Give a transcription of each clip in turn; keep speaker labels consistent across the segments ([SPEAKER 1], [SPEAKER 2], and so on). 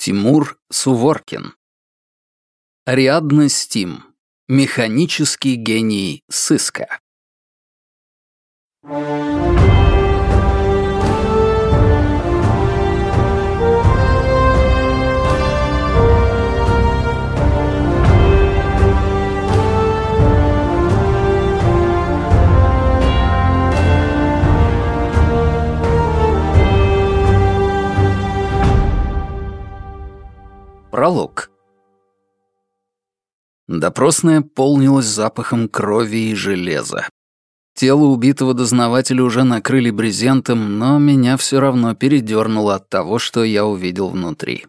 [SPEAKER 1] Тимур Суворкин. Ариадна Стим. Механический гений сыска. Пролог. Допросная полнилась запахом крови и железа. Тело убитого дознавателя уже накрыли брезентом, но меня все равно передернуло от того, что я увидел внутри.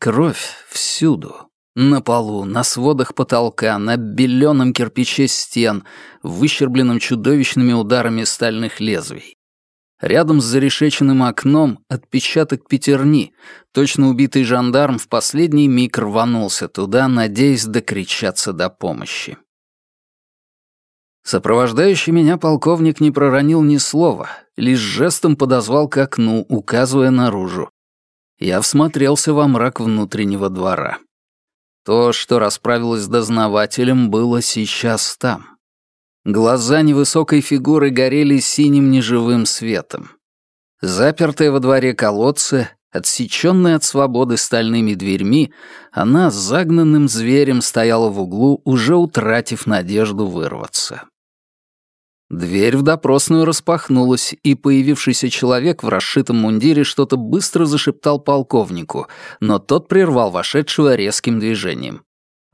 [SPEAKER 1] Кровь всюду. На полу, на сводах потолка, на беленом кирпиче стен, выщербленном чудовищными ударами стальных лезвий. Рядом с зарешеченным окном отпечаток пятерни. Точно убитый жандарм в последний миг рванулся туда, надеясь докричаться до помощи. Сопровождающий меня полковник не проронил ни слова, лишь жестом подозвал к окну, указывая наружу. Я всмотрелся во мрак внутреннего двора. То, что расправилось с дознавателем, было сейчас там. Глаза невысокой фигуры горели синим неживым светом. Запертая во дворе колодца, отсеченная от свободы стальными дверьми, она загнанным зверем стояла в углу, уже утратив надежду вырваться. Дверь в допросную распахнулась, и появившийся человек в расшитом мундире что-то быстро зашептал полковнику, но тот прервал вошедшего резким движением.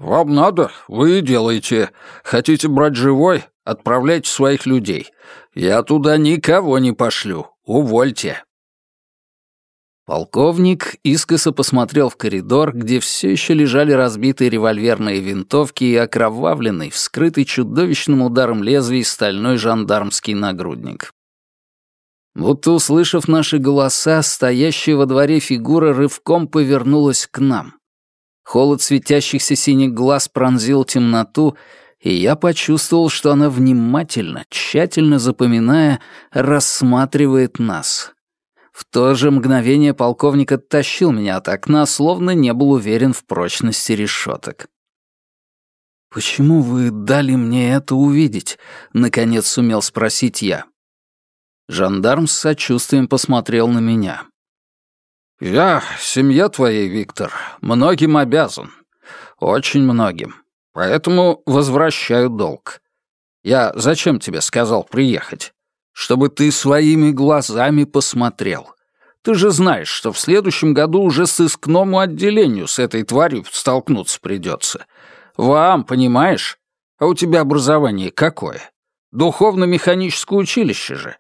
[SPEAKER 2] «Вам надо? Вы и делаете. Хотите брать живой? Отправляйте своих людей. Я туда никого не пошлю. Увольте».
[SPEAKER 1] Полковник искоса посмотрел в коридор, где все еще лежали разбитые револьверные винтовки и окровавленный, вскрытый чудовищным ударом лезвий стальной жандармский нагрудник. Будто услышав наши голоса, стоящая во дворе фигура рывком повернулась к нам. Холод светящихся синих глаз пронзил темноту, и я почувствовал, что она внимательно, тщательно запоминая, рассматривает нас. В то же мгновение полковник оттащил меня от окна, словно не был уверен в прочности решеток. «Почему вы дали мне это увидеть?» — наконец сумел спросить я. Жандарм с сочувствием посмотрел на меня.
[SPEAKER 2] «Я семья твоей, Виктор, многим обязан. Очень многим. Поэтому возвращаю долг. Я зачем тебе сказал приехать? Чтобы ты своими глазами посмотрел. Ты же знаешь, что в следующем году уже сыскному отделению с этой тварью столкнуться придется. Вам, понимаешь? А у тебя образование какое? Духовно-механическое училище же.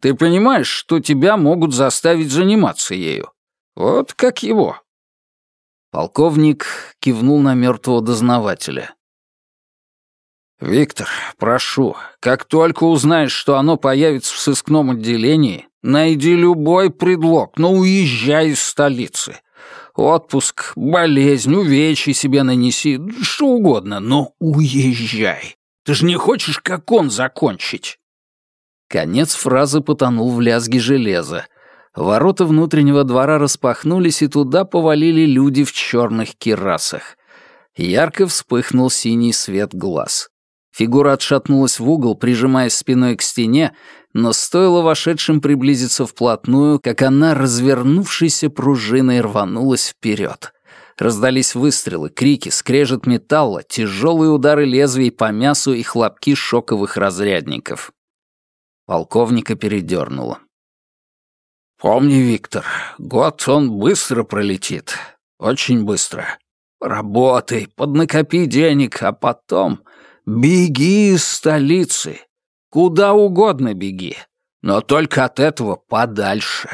[SPEAKER 2] Ты понимаешь, что тебя могут заставить заниматься ею? Вот как его».
[SPEAKER 1] Полковник кивнул на мертвого дознавателя.
[SPEAKER 2] «Виктор, прошу, как только узнаешь, что оно появится в сыскном отделении, найди любой предлог, но уезжай из столицы. Отпуск, болезнь, увечья себе нанеси, что угодно, но уезжай. Ты же не хочешь, как он, закончить?»
[SPEAKER 1] Конец фразы потонул в лязге железа. Ворота внутреннего двора распахнулись, и туда повалили люди в черных кирасах. Ярко вспыхнул синий свет глаз. Фигура отшатнулась в угол, прижимаясь спиной к стене, но стоило вошедшим приблизиться вплотную, как она, развернувшейся пружиной, рванулась вперед. Раздались выстрелы, крики, скрежет металла, тяжелые удары лезвий по мясу и хлопки шоковых разрядников. Полковника передернуло.
[SPEAKER 2] Помни, Виктор, год он быстро пролетит. Очень быстро. Работай, поднакопи денег, а потом беги из столицы. Куда угодно беги, но только от этого подальше.